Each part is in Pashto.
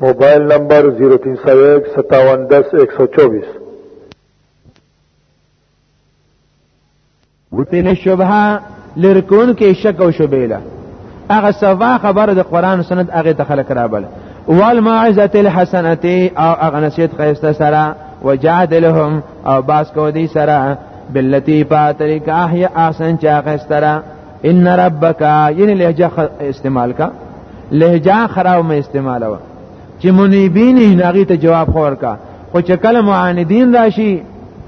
موبایل نمبر 03015710124 وتین شبهه لرکون کې شک او شبهه هغه سوا خبره د قران سنت هغه ته خلق را بل والموعظه الحسنه او هغه نصیحت خیسته سره وجادلهم او باس کو دی سره باللتی په طریقه احیا احسن چا خستره ان ربک یعنی لهجه استعمال کا لهجه خراب مې استعمال و چې منیبین هغه ته جواب خور کا خو چې کله معاندین راشي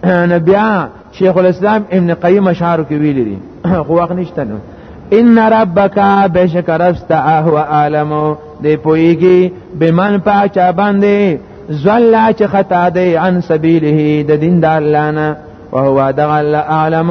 نبیا شیخ الاسلام ابن قیم اشعار کې ویلي دي خو وخت نشته نو ان ربک بشک رستا هو عالم دی پویږي بمن پاچا باندې زلا چې خطا دی عن سبیله د دین د الله نه او هو دغه اعلم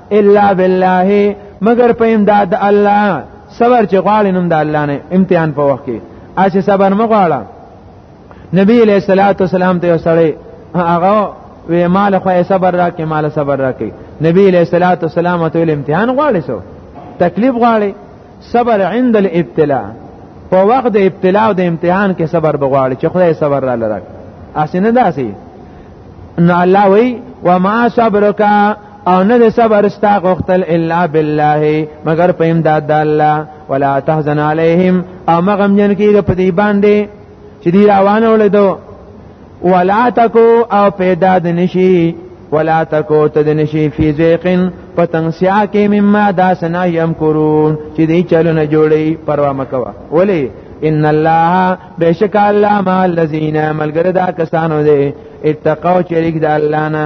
الا بالله مگر په امداد الله صبر چې غواړي نوم د الله نه امتحان په وخت کې اسی صبر مغواړه نبی علیہ الصلوۃ والسلام ته سړی هغه وی مال خو صبر راکې مال صبر راکې نبی علیہ الصلوۃ والسلام ته امتحان غواړي سو تکلیف غواړي صبر عند الابتلاء په وخت د ابتلا او د امتحان کې صبر بغواړي چې خدای صبر را لره اسنه داسي نو الله وی وما صبرک او نه د صبر استا غختل الا بالله مگر په امداد د الله ولا تحزن عليهم او مغم جن کیږي په دې باندې چې دی روانه ولیدو ولا تکو او پیدا د نشي ولا تکو تد نشي فی زیقن پتنسیا کې مما دا سنا یم کرون چې دی چلونه جوړي پروا مکوا ولی ان الله بشک الله مع الذین ملګری دا کسانو دی اتقوا شریک د الله نه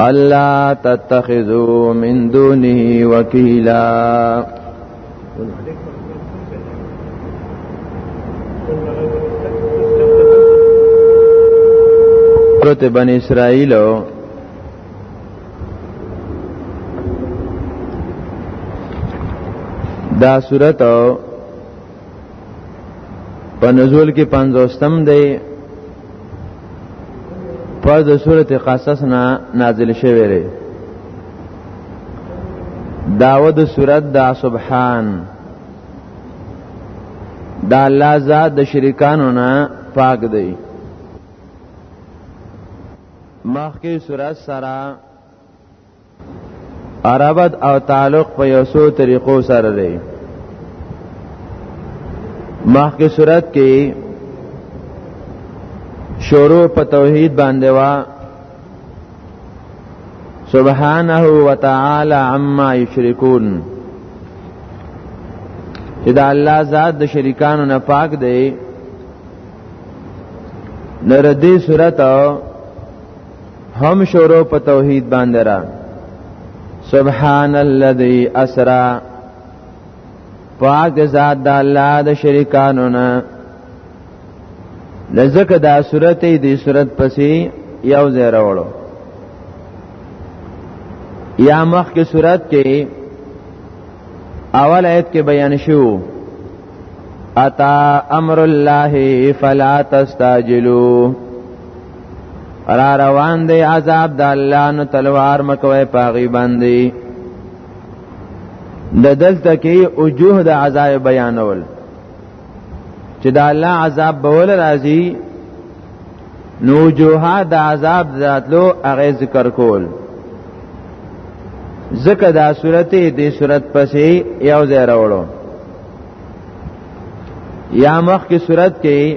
ألا تتخذوا من دونه وكيلا بني إسرائيل دا صورت په نزول کې پنځوستم دی پس د صورت قصص نه نازل شوی دی داوه د صورت دا سبحان دا الله ذات د شریکانو نه پاک دی مخکې صورت سره عربت او تعلق په یو څو طریقو سره دی مخکې صورت کې شروع په توحید باندې وا سبحانه وتعالى عما یشرکون چې دا الله ذات د شریکانو نه پاک دی نردی صورت هم شروع په توحید باندې را سبحان الذي اسرا پاک ذات د الله د شریکانو نه لزکه دا صورت دی صورت پسې یو ځای راوړو یا مخ کې صورت کې اول آیت کې بیان شو اتا امر الله فلا تستعجلوا را روان دی عذاب د الله نو تلوار مکوي پاغي باندې د دلته کې وجوه د عذاب بیانول چې د الله عذاب به ول راځي نو وجوه د عذاب ذاتلو هغه ذکر کول ذکر دا صورت دې صورت پسې یو ځای راوړو یا مخ کی صورت کې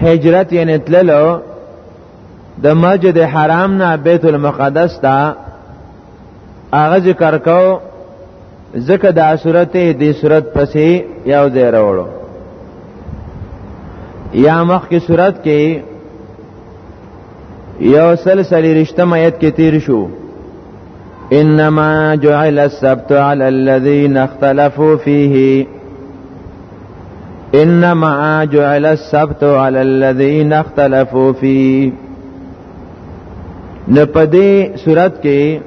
هجرت یې نتللو د مسجد حرام نه بیت المقدس ته هغه ذکر کو ځکه دا صورت دې صورت پسې یو ځای راوړو یا مخ کی صورت کې یو سلسله رښتما آیت کې تیر شو انما جعل السبت على الذين اختلفوا فيه انما جعل السبت على الذين اختلفوا فيه نه پدې صورت کې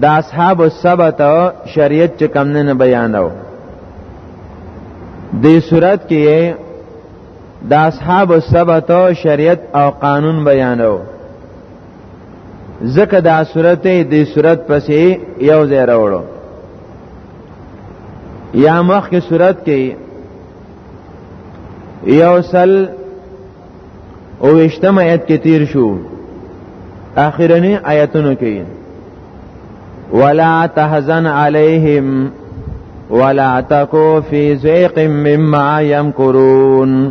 د اصحاب السبت شریعت چې کم نه بیانو دې صورت کې د اصحاب السبت شریعت او قانون بیانو ځکه دا صورت دې صورت پسې یو ځای راوړو یا مخ کې صورت کې یو سل او وشتم آیت کې تیر شو اخرنی آیتونو کې ولا تحزن علیہم ولا تکو فی زیق مما یمکرون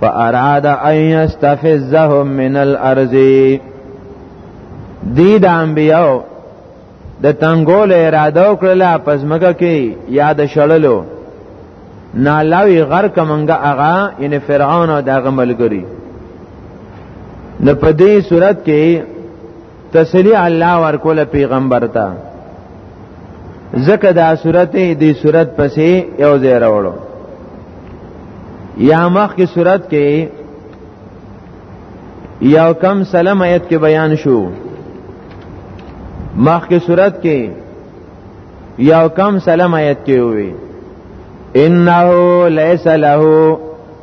فاراد ان يستفزهم من الارض دی د انبیاو د تنګول اراده وکړه پزمګه کې یاد شړلو نالاوی غر کمنګه اغا یعنی فرعون او دغه ملګری نو په دې صورت کې تسلی الله ورکول پیغمبر ته زکه دا صورت دی صورت پسې یو ځای راوړو یا مخ کی صورت کې یو کم سلام آیت کې بیان شو مخ کی صورت کې یو کم سلام آیت کې وی انه ليس له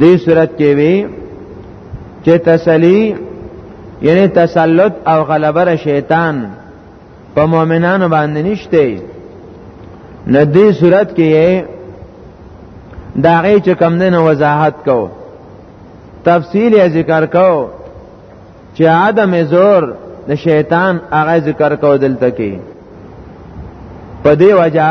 دې صورت کې وی چې تسلی یعنی تسلط او غلبه شیطان په مؤمنانو باندې نشته نه دې صورت کې دا غي چې کم دین وضاحت کو تفصیل یې ذکر کو چې عدم زور د شیطان هغه ذکر کو دلته کې په دې وجہ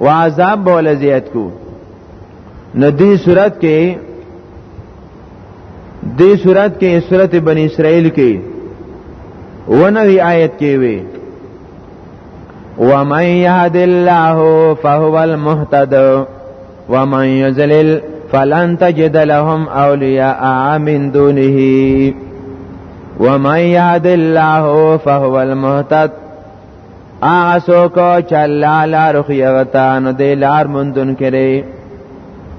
و عذاب بوله زیاد کو نو دی صورت کې دی صورت کې صورت بنی اسرائیل کې ونوی آیت کې وی ومن يهد الله فهو المهتد ومن يزلل فلن تجد لهم اولیاء من دونه ومن يهد الله فهو المهتد هغه څوک چې الله لار خو غتا نو دی لار مندون کړي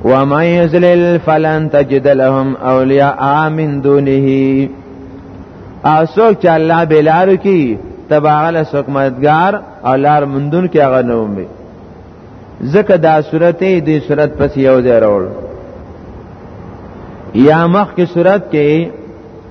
ومن یذلل فلن تجد لهم اولیاء من دونه او څوک چې الله بلار کی تباغل څوک مددگار او لار مندون کې هغه نه ومي ځکه دا سورته دې سورته پس یو ځای راول یا مخ کې سورته کې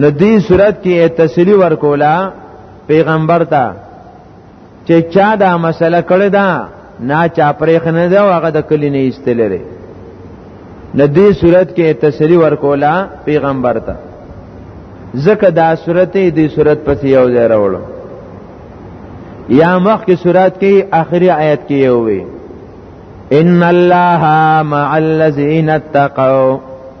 نو دې صورت کې تسلی ورکولا پیغمبر ته چې چا دا مسله کړې ده نا چا پرې خنه ده او هغه د کلی نه ایستلره نو دې صورت کې تسلی ورکولا پیغمبر ته ځکه دا صورت دې صورت پسې یو ځای راوړو یا مخ کې صورت کې آخري آیت کې یو وي ان الله مع الذين اتقوا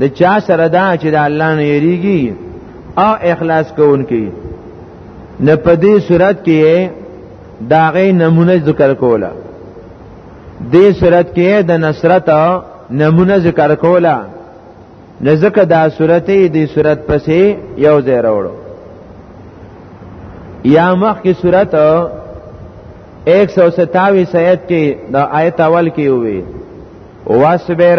د چا سره دا چې د الله نه یریږي او اخلاص کوونکی نه په دې صورت کې داغه نمونه ذکر کوله دې صورت کې د نصرت نمونه ذکر کوله نزدکه دا صورت دې صورت پسې یو ځای راوړو یا مخ کی صورت 127 آیت کې د آیت اول کې وي واصبر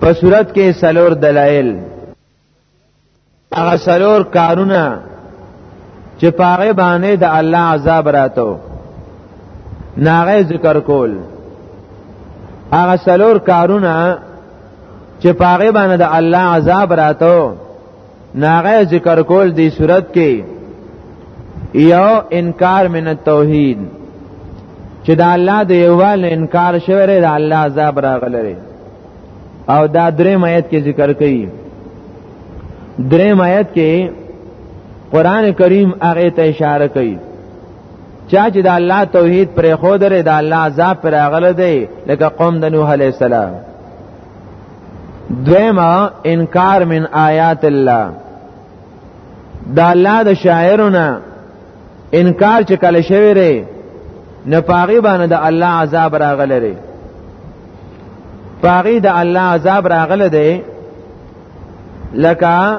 په صورت کې سلور دلایل هغه سلور کارونه چې پاره باندې د الله عذاب راتو ناغه ذکر کول هغه سلور کارونه چې پاره باندې د الله عذاب راتو ناغه ذکر کول دی صورت کې یو انکار من التوحید چې د الله د یووال انکار شوی دی د الله عذاب راغلی او دا درې آیت کې ذکر کړي درې آیت کې قران کریم هغه ته اشاره کوي چا چې د الله توحید پر خو درې د الله عذاب پر اغله دی لکه قوم د نوح علی السلام دویما انکار من آیات الله دا الله د شاعرونه انکار چې کله شوی ری نه پاغي باندې د الله عذاب راغلی ری پاغي د الله عذاب راغلی دی لکه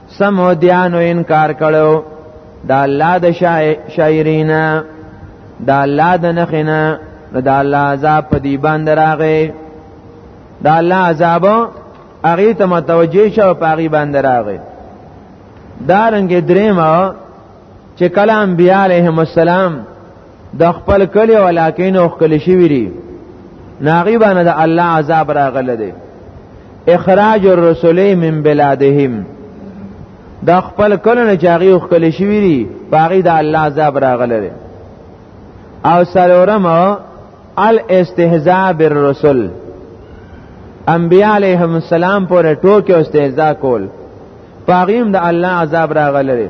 سمودیانو انکار کړو دا الله د شاعرینا دا الله د نخینا دا الله عذاب په دی باندې راغی دا الله عذاب هغه ته متوجه شو په هغه باندې راغی دا رنګ دریم چې کلام بیا علیهم السلام د خپل کلی ولاکین او خپل شویری ناغي باندې د الله عذاب راغله دی اخراج الرسل من بلادهم دا خپل کله نه چاغي او خپل شوی دی پاغي د الله عذاب راغله دی او سلورم الاستهزاء بالرسل انبیاء علیهم السلام پر ټوکې او استهزاء کول پاغیم د الله عذاب راغله دی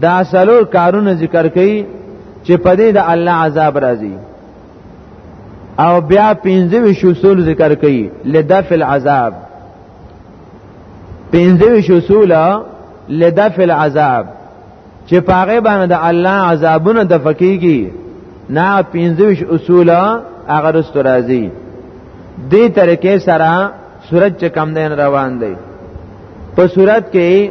دا سلور کارونه ذکر کړي چې په دې د الله عذاب راځي او بیا پنځه ویش اصول ذکر کړي لدفع العذاب پنځه ویش اصول لدفع العذاب چې پاغه باندې د الله عذابونه د فقېږي نه پنځه ویش اصول هغه رست راځي دې طریقې سره سورج کم دین روان دی په صورت کې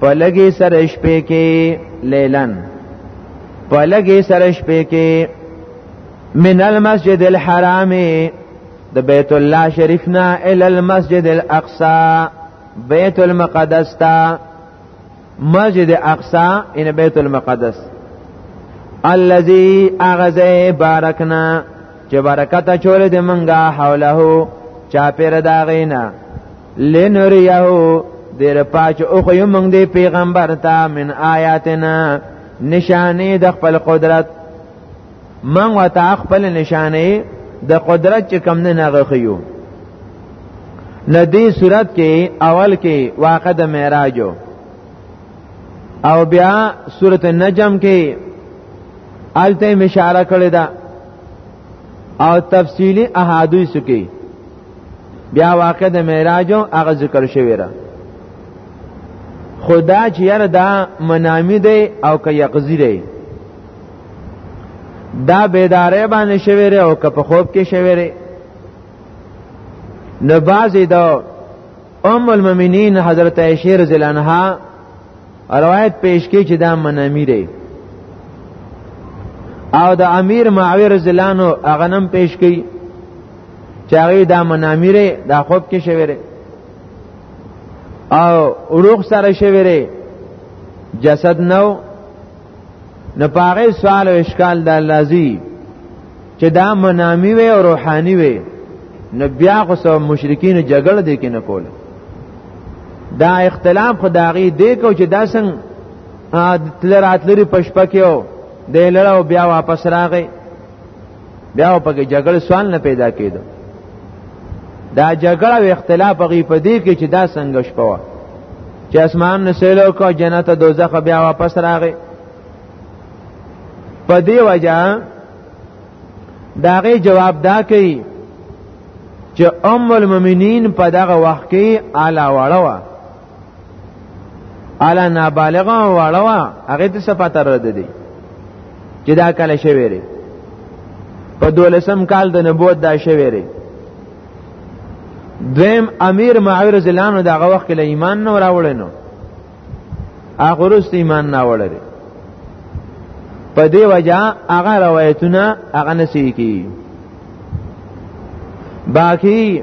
پلګي سره شپې کې لیلن پلګي سره شپې کې من المسجد الحرام د بیت الله شریف نه ال المسجد الاقصى بیت المقدس تا مسجد اقصا ان بیت المقدس الذي اغزه بارکنا چې برکت چول دې منګه حوله چا پیر داغینا لنریه دیر پاچ او خو موږ دی پیغمبر ته من آیاتنا نشانه د خپل قدرت من وتا خپل نشانه د قدرت چې کم نه نغخیو ندی صورت کې اول کې واقع د معراج او بیا سورته نجم کې آلته مشاره کړی دا او تفصیلی احادیث کې بیا واقع د معراج او هغه ذکر شوی را خدا چې یاره دا منامی دی او که یقظی دی دا بیداره باندې شوی او که په خوب کې شوی نو بعضې د ام المؤمنین حضرت عائشہ رضی الله عنها روایت پیش کی چې دا من امیر دی او د امیر معاویه رضی الله عنه هغه نم پیش کی چې هغه دا من امیر دی دا خوب کې شوی دی او روغ سره شوی دی جسد نو نه پاره سوال او اشکال د لازی چې دا منامی وي او روحانی وي نو بیا خو سو مشرکین جګړه دي کې نه کول دا اختلاف خدایي دی کو چې دا څنګه تل راتلری پشپکیو د لړاو بیا واپس راغی بیا په کې جګړه سوال نه پیدا کېده دا جګړه او اختلاف غي په دې کې چې دا څنګه شپه چې اسمان نه سیلو کو جنت دوزخ بیا واپس راغی په دې وجہ داغه جواب دا کوي چې ام المؤمنین په دغه وخت کې اعلی وړه الا نابالغه واړوا هغه د صفات رد دي چې دا کله شوی ری په دولسم کال د نبوت دا شوی ری دویم امیر معاویه رضی الله عنه دغه وخت له ایمان نه راوړل نو هغه رست ایمان نه وړل په دې وجہ هغه روایتونه هغه نسی کی باقی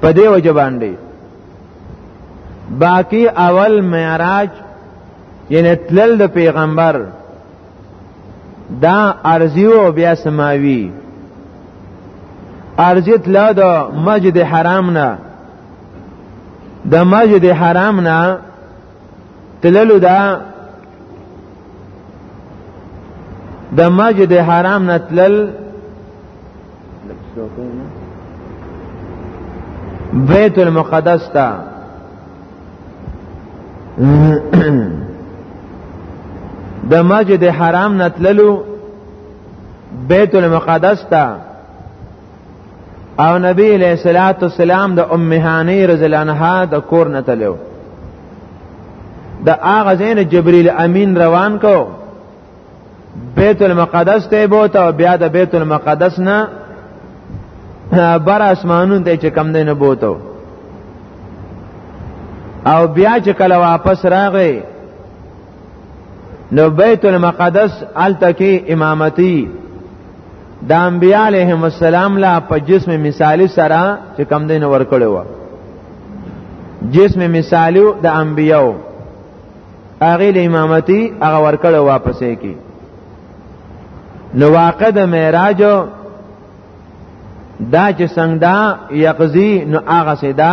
په دې وجه باندې باقی اول معراج یعنی تلل د پیغمبر دا ارزی او بیا سماوی ارزی تلل د مسجد حرام نه د مسجد حرام نه تللو دا د مسجد حرام نه تلل بیت المقدس ته د مسجد حرام نتللو بیت المقدس ته او نبی علیہ الصلات والسلام د ام هانی رضی الله عنها د کور نه تلو د هغه زین جبرئیل امین روان کو بیت المقدس ته بوته او بیا د بیت المقدس نه بر اسمانون ته چې کم دینه بوته او بیا چې کله واپس راغی نو بیت المقدس التکی امامتی د انبیاء علیهم السلام لا په جسم مثالی سره چې کم دین ور کړی و جسم مثالی د انبیاء هغه له امامتی هغه ور کړی واپسې کی نو واقع د معراج دا چې څنګه دا یقضی نو هغه سدا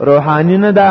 روحانی نه ده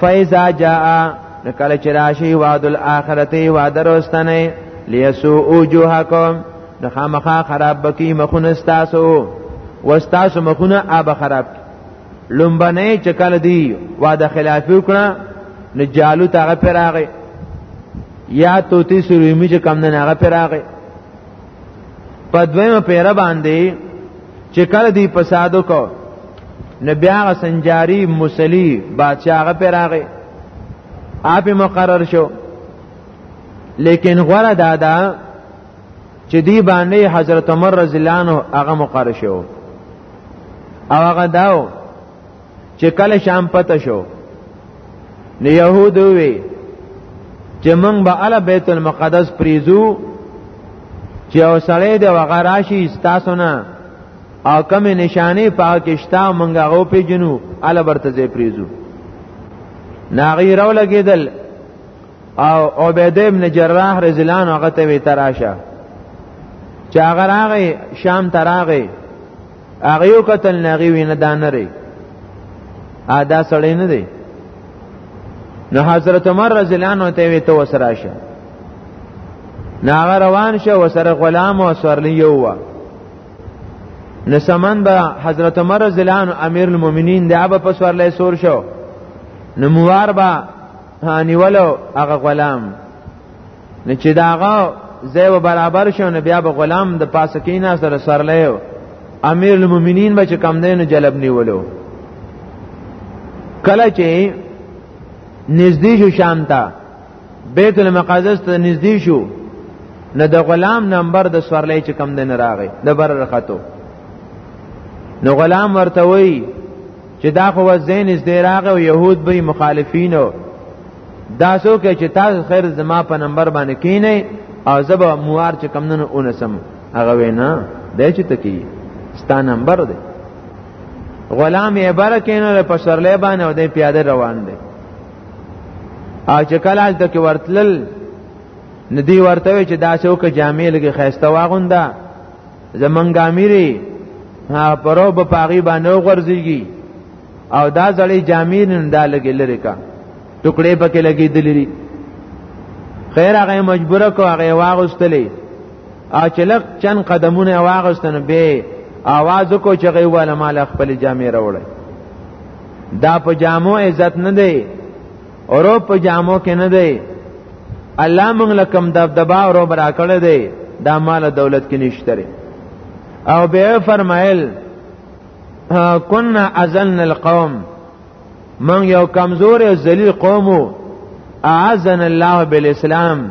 فیزا جاء کله چې راشي وعد الاخرته وعده رستنه لیسو وجوهکم د خامخا خراب بکی مخونه استاسو واستاسو مخونه آب خراب لومبنه چې کله دی وعده خلاف وکړه نو جالو تاغه پر راغی یا توتی سرویمی چې کم نه هغه پر راغی په دویمه پیره باندې چې کله دی فسادو کو نو بیا هغه سنجاری مسلی بادشاہ هغه پر راغی آپ مقرر شو لیکن غره دادا چې دی باندې حضرت عمر رضی الله عنه هغه مقرر شو او هغه داو چې کله شام پته شو نو يهودو وی چې موږ به ال بیت المقدس پریزو چې اوسړې د وغراشي استاسو نه او کوم نشانه پاکشتا مونږه او په جنو اله برته زی پریزو ناغی رو لګیدل او عبید ابن جراح رزلان هغه ته وی تراشه چې هغه هغه شام تراغه هغه یو قتل ناغي وینه دانره ا دا سړی نه دی نو حضرت عمر رضی الله عنه ته وی ته وسره شه ناغه روان شه وسره غلام او سورلی یو وا نو سمن به حضرت عمر زلان امیر المؤمنین دی ابا پس ورلې سور شو نو موار با نیولو هغه غلام نو چې داغه زیو برابر شو نو بیا به غلام د پاسه کینا سره سرلیو امیر المؤمنین به چې کم دینو جلب نیولو کله چې نږدې شو شام ته بیت المقدس ته نږدې شو نو د غلام نمبر د سورلې چې کم دین راغی د بر رختو نو غلام ورته وی چې دا خو زین از دی راغی او يهود به مخالفینو دا سو کې چې تاسو خیر زما په نمبر باندې کینې او زبا موار چې کم نن اونسم هغه وینا د چې تکی ستا نمبر دی غلام یې برکینو په سورلې باندې او د پیاده روان دی او چې کله هلته کې ورتلل نو دی ورته وی چې دا څه وکړه جامع لګي خیسته واغونده زمونږ امیري پرو به پاغي باندې وغورځيږي او دا ځړې جامع نن دا لګي لري کا ټوکړې پکې لګي دلري خیر هغه مجبور کو هغه واغستلې او چې لک چند قدمونه واغستنه به आवाज کو چې غي والا مال خپل جامع راوړي دا په جامو عزت نه دی اورو په جامو کې نه دی الله موږ لکم دبدبا اورو برا کړی دی دا مال دولت کې نشته او به فرمایل کنا ازن القوم من یو کمزور او ذلیل قوم اعزن الله بالاسلام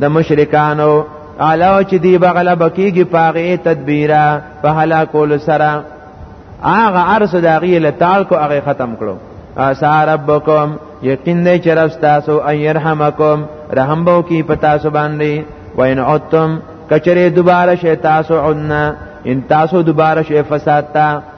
د مشرکانو علاوه چې دی بغله بکیږي پاغه تدبیره په هلاکول سره هغه ارس داغي له تال کو هغه ختم کړو اسا ربکم یقین دی چې رب تاسو ایرحمکم رحم بو کی پتا سو باندې وین عتم کچره دوباره شي تاسو عنا ان تاسو دوباره شي فساد تا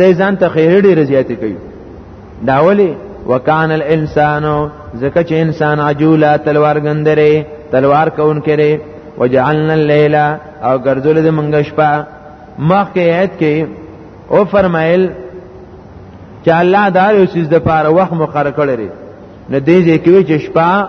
د ځان ته خیر ډیر زیات کوي دا ولی وکان الانسان زکه چې انسان عجوله تلوار غندره تلوار کون کړي وجعلنا الليل او ګرځول د منګ شپه مخکې آیت کې او فرمایل چې الله دا یو سیز د پاره وخت مقرر کړی نه دی چې کوي چې شپه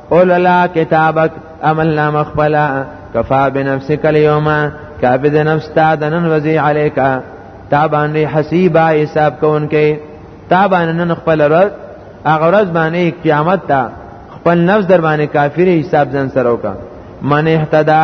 قول الله کتابک عمل نام خپلا کفا بنفسک اليوم کافی د نفس تا د نن وزي عليکا تا باندې حسیبا حساب کوونکې تا باندې نن خپل ورځ هغه ورځ باندې قیامت تا خپل نفس در باندې کافر حساب ځان سره وکا من اهتدا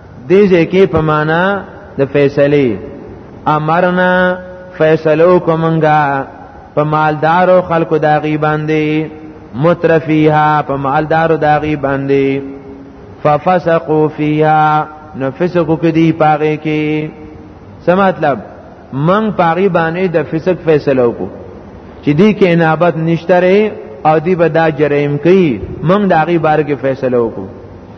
دې ځکه په معنا د فیصله امرنا فیصلو کومنګا په مالدارو خلکو دا غي باندې مترفیها په مالدارو دا غي باندې ففسقوا فیها نو فسقو کې دی پاره کې څه مطلب من پاری باندې د فسق فیصله وکړو چې دی کې انابت نشته او دی به دا جرائم کوي من د هغه بار کې فیصله وکړو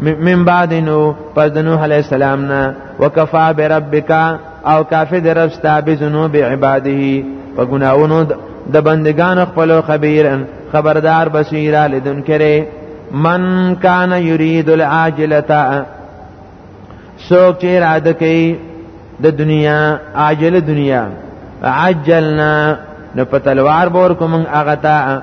من بعد نو پس نوح علیہ السلام نا وکفا بربک او کافی در رب ستا بذنوب عباده په ګناونو د بندگان خپل خبير خبردار بصیر لدن کرے من کان یرید العاجلتا سوک چه اراده کئی د دنیا عاجل دنیا عجلنا نو په تلوار بور کوم هغه ته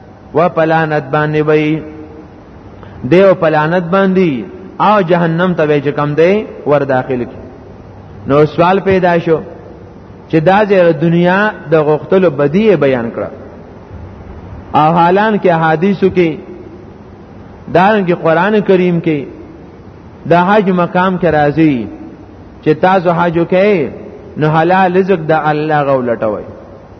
و پلانت باندې وي دیو پلانت باندې او جهنم ته به کم دی ور داخل کی نو سوال پیدا شو چې دا زیر دنیا د غختلو بدی بیان کړه او حالان کې حدیثو کې دارن کې قران کریم کې د حج مقام کې راځي چې تاسو حج وکئ نو حلال رزق د الله غولټوي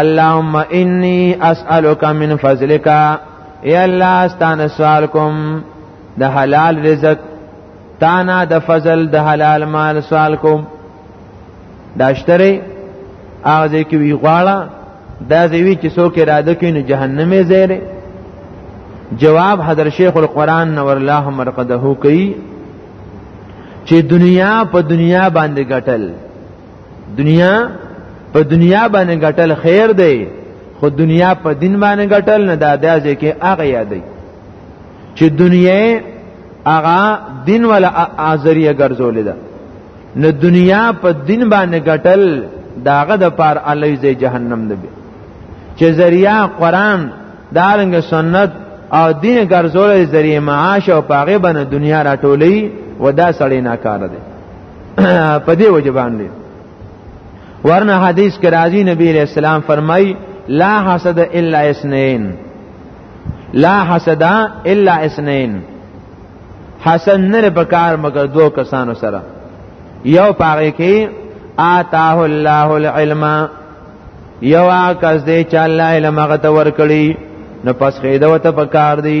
اللهم انی اسالک من فضلک یا الله استان سوال کوم د حلال رزق تانا د فضل د حلال مال سوال کوم داشتره هغه ځکه وی غواړه دا زوی چې څوک اراده کوي نو جهنم یې زیره جواب حضرت شیخ القرآن نور الله مرقده کوي چې دنیا په دنیا باندې ګټل دنیا په دنیا باندې ګټل خیر دی خو دنیا په دین باندې ګټل نه دا داسې کې هغه یادې چې دنیا هغه دین ولا ازریه ګرځولې ده نو دنیا په دین باندې ګټل داغه د پار علی زی جهنم دی چې ذریعہ قران دارنګ سنت او دین ګرځولې ذریعہ معاش او پاغه باندې دنیا راټولې ودا سړی ناکاره دی په دې وجه باندې ورنه حدیث کې راځي نبی علیہ السلام فرمای لا حسد الا اثنين لا حسد الا اثنين حسن نه په کار مگر دوه کسانو سره یو پاره کې آتاه الله العلم یو کس دې چې الله علم غته ور کړی نو پس خېده وته پکار دی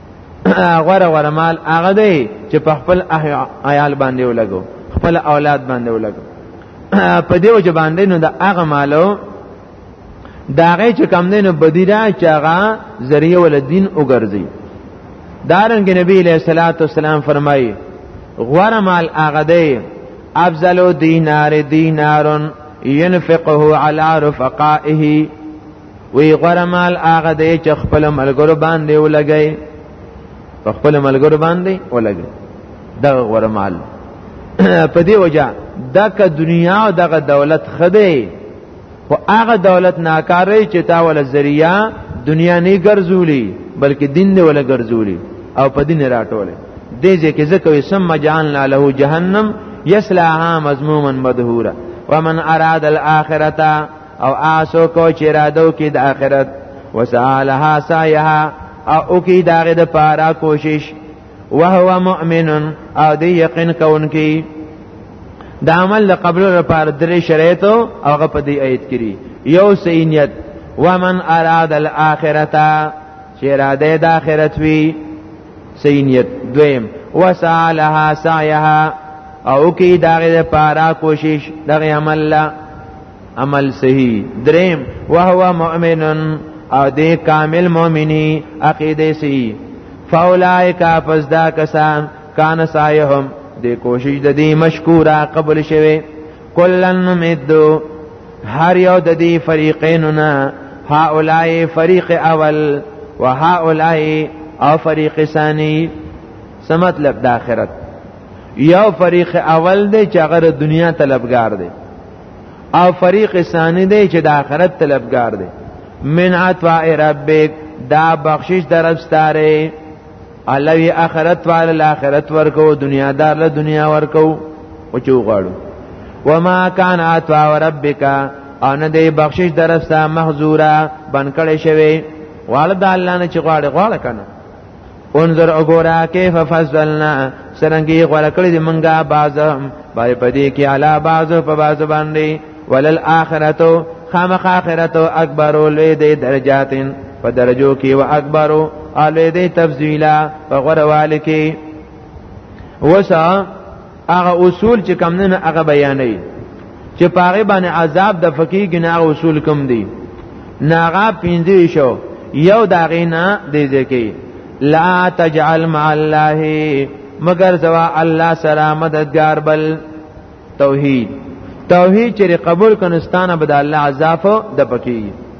غره غره مال هغه دی چې په خپل عیال باندې ولګو خپل اولاد باندې ولګو په دې وجه باندې نو د هغه مالو دا غي چې کم دین بدیره چې هغه ذریعہ ول دین وګرځي دارنګ نبی علیہ الصلوۃ والسلام فرمایي غره مال هغه دی افضل دینار دینارن ينفقه على رفقائه وی غره مال هغه دی چې خپل ملګرو باندې ولګي په خپل ملګرو باندې ولګي دا غره مال په دې وجه دغه دنیا او دغه دولت خدای خو هغه دولت ناکارې چې تا ول ذریعہ دنیا نه ګرځولي بلکې دین دی ول ګرځولي او په دین راټولې دې ځکه ځکه سم جعلنا له جهنم یسلاها مذموما مدحورا ومن اراد الاخرته او آسو کو چې رادو کې د آخرت وسالها سایها او کی داغه د پارا کوشش وهو مؤمن او دی یقین کونکی د عمل له قبل لپاره درې شرایط او هغه په دې آیت کې یو سینیت ومن اراد الاخرته چې اراده د آخرت وی سینیت دویم وسالها سایها او کی داغه لپاره کوشش دغه عمل لا عمل صحیح دریم وهو مؤمن او دې کامل مؤمنی عقیده صحیح فاولائک پس دا کسان کان سایهم دې کوشش د دې مشکورا قبول شوه کلن مدو هر یو د دې فریقیننا هؤلاء فریق اول وهؤلاء او فریق ثانی څه مطلب د آخرت یو فریق اول دی چې هغه د دنیا طلبګار دی او فریق ثانی دی چې د آخرت طلبګار دی من عطاء ربک دا بخشش درستاره الله وی اخرت وال الاخرت ورکو دنیا دار له دنیا ورکو او چې وغواړو وما کان عطاء ربک او نه دی بخشش درسته محظوره بنکړې شوی والد الله نه چې غواړي غواړي کنه انظر وګورا کیف فضلنا سرنګي غوړه کړې د منګه باز باندې پدې کې علا باز په باز باندې ولل اخرتو خامخ اخرتو اکبر لوی دې درجاتن په درجو کې او اکبر اله دې تفضیلا په غوړوالي کې وسا هغه اصول چې کم نه هغه بیانې چې پاره باندې عذاب د فقيه ګنا اصول کم دي ناغا پینځه شو یو داغینا دی ځکه لا تجعل مع الله مگر زوا الله سره مددگار بل توحید توحید چې قبول کنستانه بد الله عذاب د پکې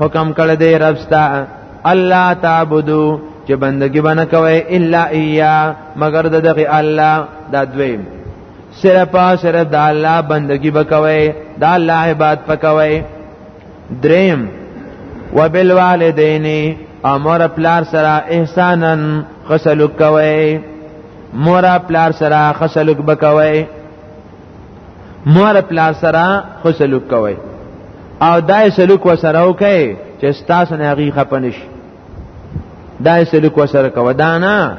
حکم کړی دی رب ستا الله تعبدو چې بندگی بنه کوي الا ایا مگر دغه الله دا دویم صرف صرف د الله بندگی وکوي د الله عبادت وکوي دریم وبالوالدین امر پلار سره احسانا خسلوک کوي مور پلار سره خسلوک بکوي مور پلار سره خسلوک کوي او دای سلوک وسره وکي چې ستاسو نه هغه خپنش دای سلوک وسره کو دا نه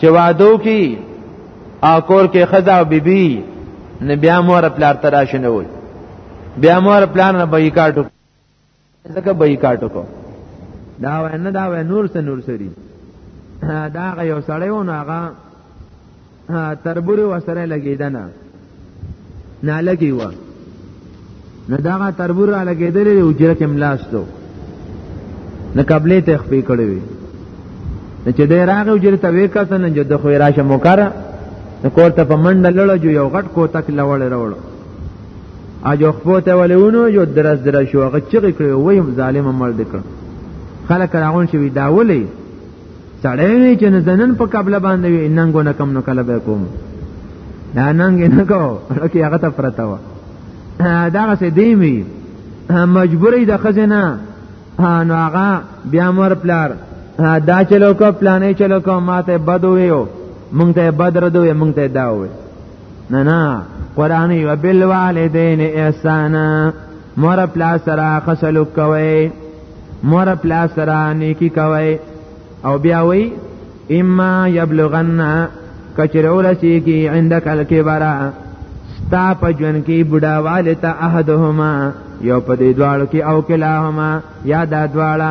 چې وادو کی او کور کې خدا او بیبي نه بیا مور پلار تراشنه وي بیا مور پلان نه بایکاټ ځکه بایکاټ کو دا ونه دا و نور څه نور سری دا غ یو سړی و ناغه تربوري وسره لګیدنه نه لګی و نو دا غ تربور را لګیدل او جره کې ملاستو نه قبلې ته خپې کړې وي نو چې ډېر هغه وجره ته وکړه نه جو د خو راشه مکر نو کوړه په منډه لړ جو یو غټ کو تک لوړ وروړو اجو خپو ته ولونو یو درز درز شو هغه چغې کړې ویم ظالم مړ دکړ خلک راغون شوی دا ولې سړی وی چې نزنن په قبله باندې وی ننګو نه کم نو کله به کوم دا ننګ نه کو لکه هغه ته پرتا و دا غسه دی می مجبورې د خزنه نو هغه بیا مر پلار دا چلو کو پلانې چلو کو ماته بدو ویو مونږ ته بدر دوی مونږ ته دا وی نه نه قران یو بل والدین احسانا مور پلا سره خسلو کوي مور پلا سره نیکی کوي او بیا وی اما یبلغن کچرو رسیږي عندك الكبر ستا په جون کې بډا والتا احدهما یو په دې دواړو کې او کلاهما یا دا دواړه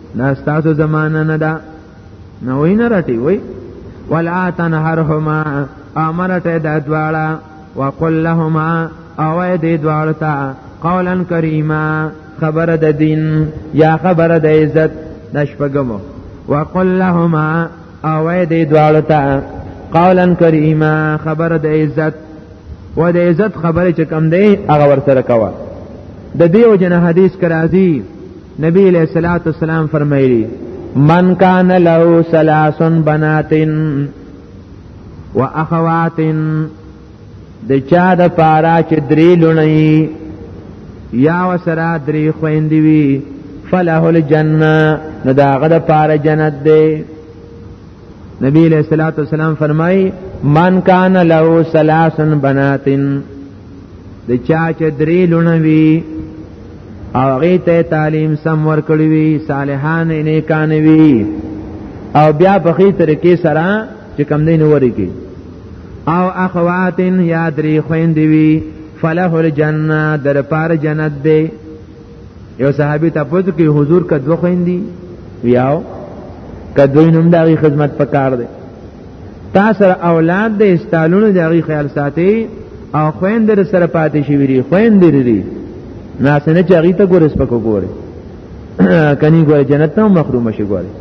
دا ستاسو زمانه نه ده نو وای نه راټي وای ولا تنهرهما امرته د دواړه وقل لهما او دې دواړه ته قولا کریما خبره د دین یا خبره د عزت د شپګمو وقل لهما او دې دواړه ته قولا کریما خبره د عزت و د عزت خبره چې کم دی هغه ورسره کوه د دې وجنه حدیث کرازی نبی علیہ الصلوۃ والسلام فرمایلی من کان له ثلاث بنات و اخوات د چا د پارا چې درې لونی یا وسرا درې خويندې وي فله الجنه نو داغه د پارا جنت دی نبی علیہ الصلوۃ والسلام فرمای من کان له ثلاث بنات د چا چې درې لونه وی او هغه ته تعلیم سم ور کړی وی صالحان نه کان وی او بیا په خې طریقې سره چې کم دین وری کی او اخواتن یا درې خويندې وی فله الجنه در پار جنت دی یو صحابي تاسو کې حضور کا دوه خويندي ویاو کدوې نوم دغه خدمت پکار دی تاسو اولاد د استالونو دغه خیال ساتي او خويند در سره پاتې شي ویری خويند لري ناس نه چاغي ته ګورس پکو ګوري کني ګوري جنت ته محروم شي ګوري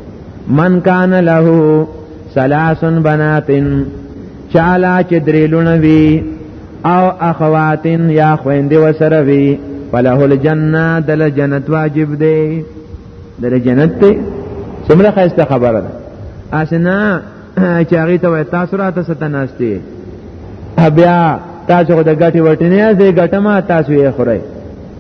من کان له ثلاث بناتن چالا چې درې لونه وي او اخواتن یا خويندې وسره وي فله الجنه دل جنت واجب دی دل جنت ته څومره خسته خبره ده اسنه چې هغه ته وای تاسو راته ستناستي بیا تاسو د ګټي وټنې ځای ګټه ما تاسو یې خورئ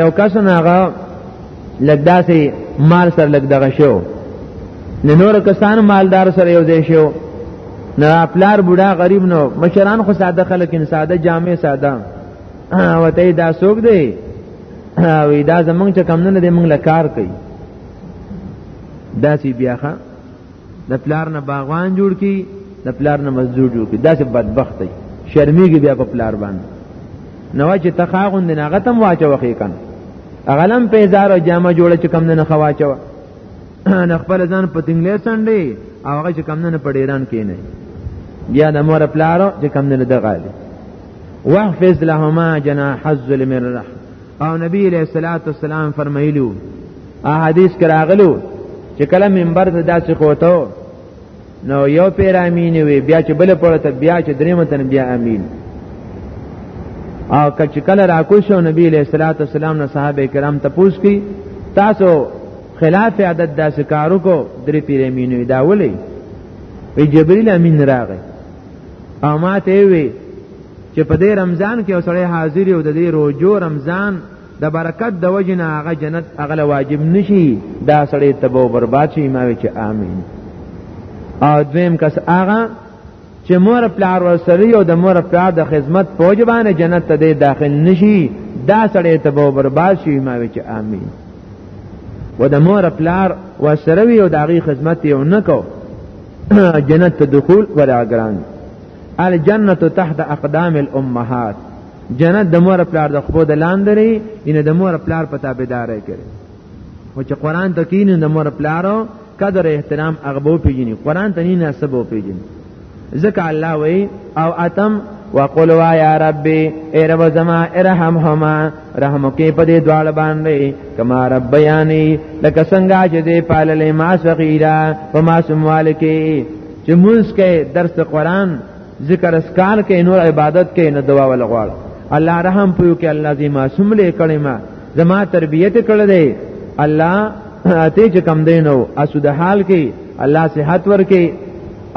یو کس نه هغه لګ داسې مال سره لګ دغه شو نه نور کسان مالدار سره یو ځای شو نه پلار بوډا غریب نو مشران خو ساده خلک ان ساده جامع ساده وته دا سوق دی وی دا زمونږ چې کم نه دی مونږ له کار کوي دا سی بیاخه د پلار نه باغوان جوړ کی د پلار نه مزدور جوړ کی داسې بدبخت دی شرمېږي بیا په پلار باندې نو چې تخاغون د هغه تم واچو خې کن اغلم په هزار او جامه جوړ چې کم نه خواچو نه خپل ځان په تنګلې سندې او هغه چې کم نه په ډیران کې نه بیا د مور پلارو چې کم نه دغه دی واحفظ لهما جناح الظلم الرحم او نبی علیہ الصلوۃ والسلام فرمایلیو احادیث کراغلو چې کله منبر ته داسې کوته نو یو پیر امین وی بیا چې بل پړه ته بیا چې درې متن بیا امین او کچ کله راکو شو نبی علیہ الصلوۃ والسلام نه صحابه کرام ته پوښ کی تاسو خلاف عادت داسې کارو کو درې پیر امین وی دا ولی وی جبرئیل امین راغی او ما ته وی چې په دې رمضان کې اوسړی حاضر یو د دې روزو رمضان د برکت د وجنه هغه جنت هغه واجب نشي دا سړی تبو برباد شي ما وی چې امين او دویم کس هغه چې مور پلار ورسره او د مور پلار د خدمت پوجبانه جنت ته داخل نشي دا سړی تبو برباد شي ما وی چې امين و د مور پلار ورسره وي او د هغه خدمت یې ونکو جنت ته دخول ولا ګران الجنه تحت اقدام الامهات جنت د مور پلار د خپل دلان دري ان د مور پلار په تابعداري کوي او چې قران ته کین د مور پلار قدر احترام اغبو پیجنی قران ته نه نسبو پیجنی ځکه الله وی او اتم وقل وا یا ربی ای رب زما ارحمهما رحم کې په دې دواړه باندې کما رب یانی لکه څنګه چې دې پاللې ما صغیرا په ما سموال کې چې مونږ کې درس قران ذکر اسکار کې نور عبادت کې نه دوا ول غواړ الله رحم پيو کې الله دې معصوم لې کړې ما زما تربيت کړې دې الله ته چې کم دینو اسو د حال کې الله صحت ورکې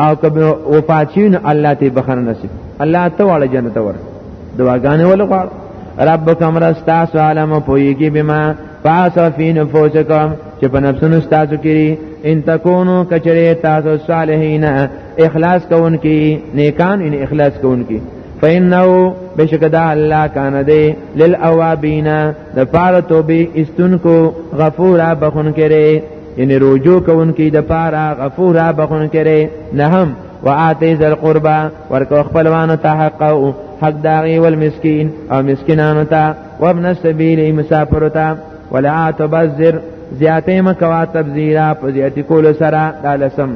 او کبه وفاتین الله ته بخنه نصیب الله ته وړ جنت ور دواګانې ول غواړ رب کمر استاس عالم پویږي بما فاسفی نفوسکم چې په نفسونو تاسو کې ان تکونو کچره تاسو صالحین اخلاص کوونکی نیکان ان اخلاص کوونکی فإنه بشکدا الله کان دی للأوابین د پاره توبه استونکو غفورا بخون کړي یعنی رجوع کوونکی د پاره غفورا بخون کړي نه هم وآتی ذل قربا ورکو خپلوانو ته حق او حق داغي والمسکین او مسکینانو ته وابن السبیل مسافر ته ولا تبذر زیاته مکوا تبذیرا په زیاتی کول سره دالسم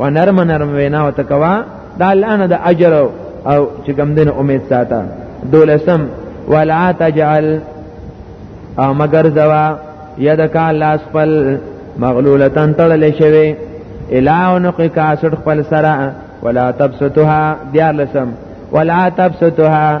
و نرم نرم وینا او تکوا د الله نه د اجر او چې کوم دین امید ساته دولسم ولا تجعل او مگر زوا یدک الله خپل مغلولتن تړل شوی الهون قی کاسد خپل سره ولا تبسطها دیار لسم ولا تبسطها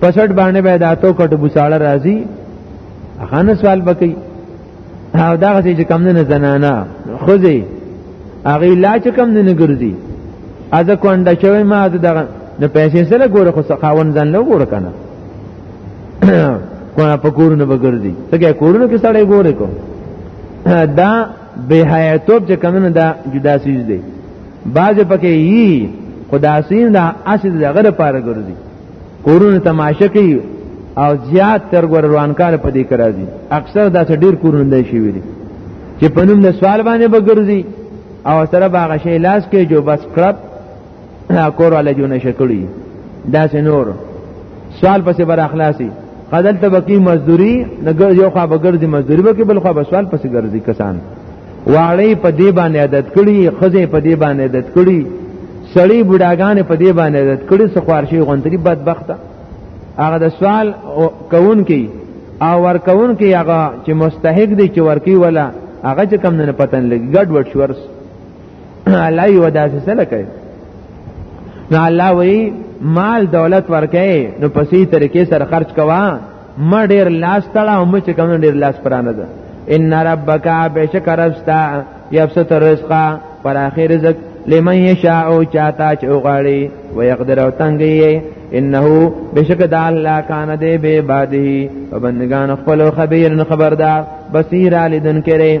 پسټ باندې به داتو کټ بوساړه راځي خانه سوال بکی او دا غسی چې کم نه زنانا خوځي هغه لا چې کم نه ګرځي از کونډه شوی ما د دغه نه پیسې سره ګوره خو سقاون ځان له ګوره کنه کونه په کورونه بګرځي څنګه کورونه کې سړی ګوره کو دا به حیاتوب چې کمنه دا جدا سیز دی بعض پکې یي خداسین دا اصل دغه لپاره ګرځي کورونه تماشه کوي او زیات تر روانکار په دې کرا دي اکثر دا ډیر کورونه دی شي وي چې په نوم د سوال باندې بګرځي او سره باغ شي لاس کې جو بس کړب نه کور ولا جون شکړي دا سنور سوال پسې بر اخلاصي قدل تبقی مزدوری نګر یو خوا بګرځي مزدوری وکي بل خوا بسوال پسې ګرځي کسان واړې په دې باندې عادت کړي خزه په دې باندې عادت کړي سړی بډاګان په دې باندې عادت کړي سخوارشي غونتري بدبخته هغه د سوال کوون کی او ور کوون کی هغه چې مستحق دی چې ورکی ولا هغه چې کم نه پتن لګي ګډ وډ شورس الله یو داسې سره کوي نو الله وی مال دولت ورکه نو په سي طریقې سره خرج کوا ما ډیر لاس تړه او مچ کوم ډیر لاس پرانه ده ان ربک بشک رستا یبسط الرزق پر اخر رزق لمن یشاء او چاته چې غړي و يقدر او تنګي انه بشک د الله کان دې به باده وبندگان خپل خبير خبردار بصیر علی دن کړي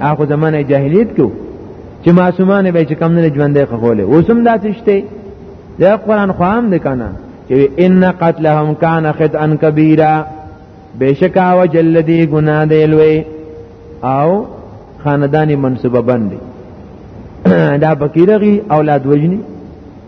هغه زمانه جاهلیت کې چې معصومان به چې کم نه ژوندې خولې اوسم داسې شته دا قران خو هم دی کنه چې ان قتلهم کان خطئا کبیره بشکا وجل دی ګنا دی لوی او خاندانی منصوبه بندي دا بکیرغي اولاد وجنی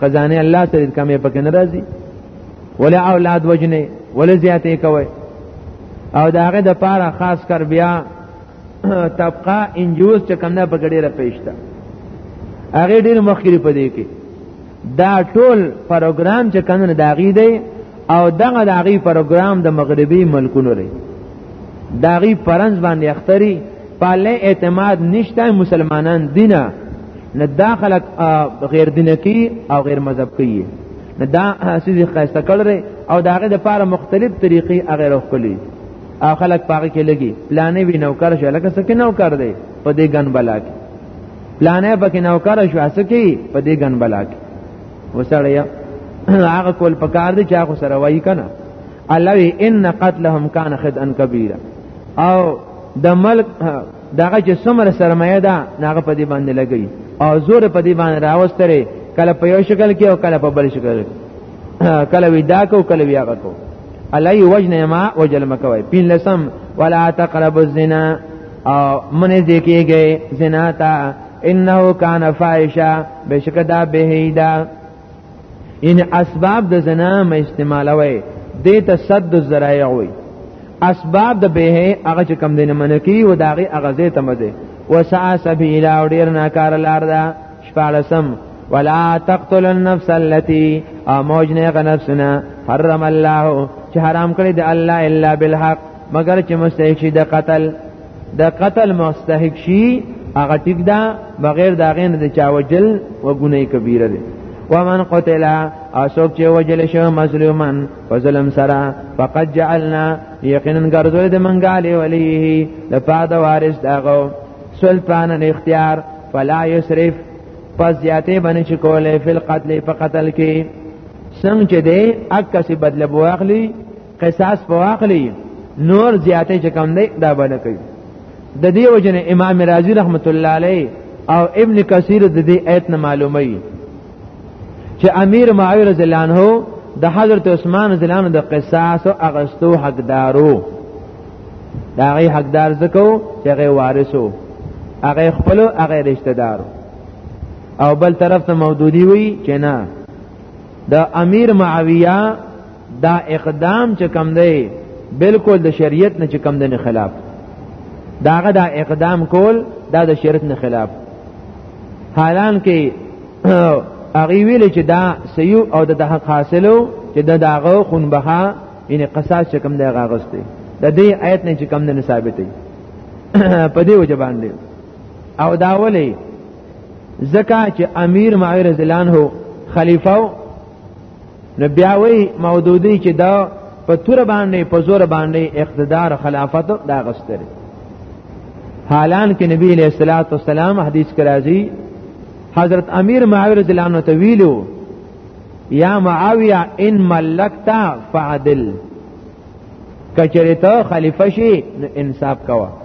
خزانه الله سره کمې پکې ناراضي ولا اولاد وجنه ولا زیاتې کوي او دا هغه د پاره خاص کر بیا طبقه انجوز چې کم نه بغډیره پېښته هغه ډیر مخکري پدې کې دا ټول پروګرام چې کنه داغي دی او دغه داغي پروګرام د مغربي ملکونو لري داغي فرنس باندې اختری په الله اعتماد نشته مسلمانان دینه نه دا خلک غیر دینه کی او غیر مذهب کی نه دا سیز خسته کړل او دا غي د پاره مختلف طریقې هغه راخلی او خلک پاره کې لګي پلانې وی نوکر شو لکه سکه نوکر دی په دې ګن بلا کې پلانې پکې نوکر شو سکه په دې ګن بلا کې وسړیا هغه کول پکار دی چې هغه سره وایي کنه الوی ان قتلهم کان خدعا کبیره او د ملک دغه چې څومره سرمایه ده هغه په دې باندې لګي او زور په دې باندې راوستره کله په یو شکل کې او کله په بل شکل کله وی دا کو کله وی هغه کو الی وجنه ما وجل مکوي پین لسم ولا تقرب الزنا او من دې کېږي زنا تا انه کان فاحشه بشکدا بهیدا ان اسباب د زنا مې استعمالوي دې ته صد الذرایع وي اسباب د به هغه چې کم دینه منکی و داغه هغه زه ته مزه وسع سبیل او ډیر ناکار لار ده شپالسم ولا تقتل النفس التي اموجنه غنفسنا حرم الله چې حرام کړی د الله الا بالحق مگر چې مستحق شي د قتل د قتل مستحق شي هغه ټیک ده بغیر دا غین د چا وجل و ګناه کبیره ده ومن قتل اسوک چې وجل شو مظلومن فظلم سرا فقد جعلنا یقینا ګرځول د منګاله ولیه لپاره وارث داغو سلطان اختیار فلا یسرف پس زیاته باندې چې کوله فل قتل په قتل کې څنګه چې دی اکه سي بدل بواخلی قصاص په واقلی نور زیاتې چې کم دی دا باندې کوي د دې وجنه امام رازی رحمت الله علیه او ابن کثیر د دې آیت نه معلومه چې امیر معاویه رضی الله عنه د حضرت عثمان رضی الله عنه د قصاص او اغستو حقدارو دا غي حقدار زکو چې غي وارثو هغه خپل هغه رشتہ دار او بل طرف ته مودودی وی چې نه د امیر معاویه دا اقدام چې کم دی بالکل د شریعت نه چې کم دی خلاف داغه دا اقدام کول دا د شریعت نه خلاف حالان کې هغه ویل چې دا سیو او د حق حاصلو چې د داغه خون بها یعنی قصاص چې کم دی غاغسته د دې آیت نه چې کم دی ثابت دی په دې وجه باندې او دا ولې زکه چې امیر معاویه رضی الله عنه خلیفہ نو بیا وی مودودی چې دا په تور باندې په زور باندې اقتدار خلافت دا غستر حالان کې نبی علیہ الصلوۃ والسلام حدیث کراځي حضرت امیر معاویه رضی الله عنه ته ویلو یا معاویه ان ملکتا فعدل کچره ته خلیفہ شي انصاف کوه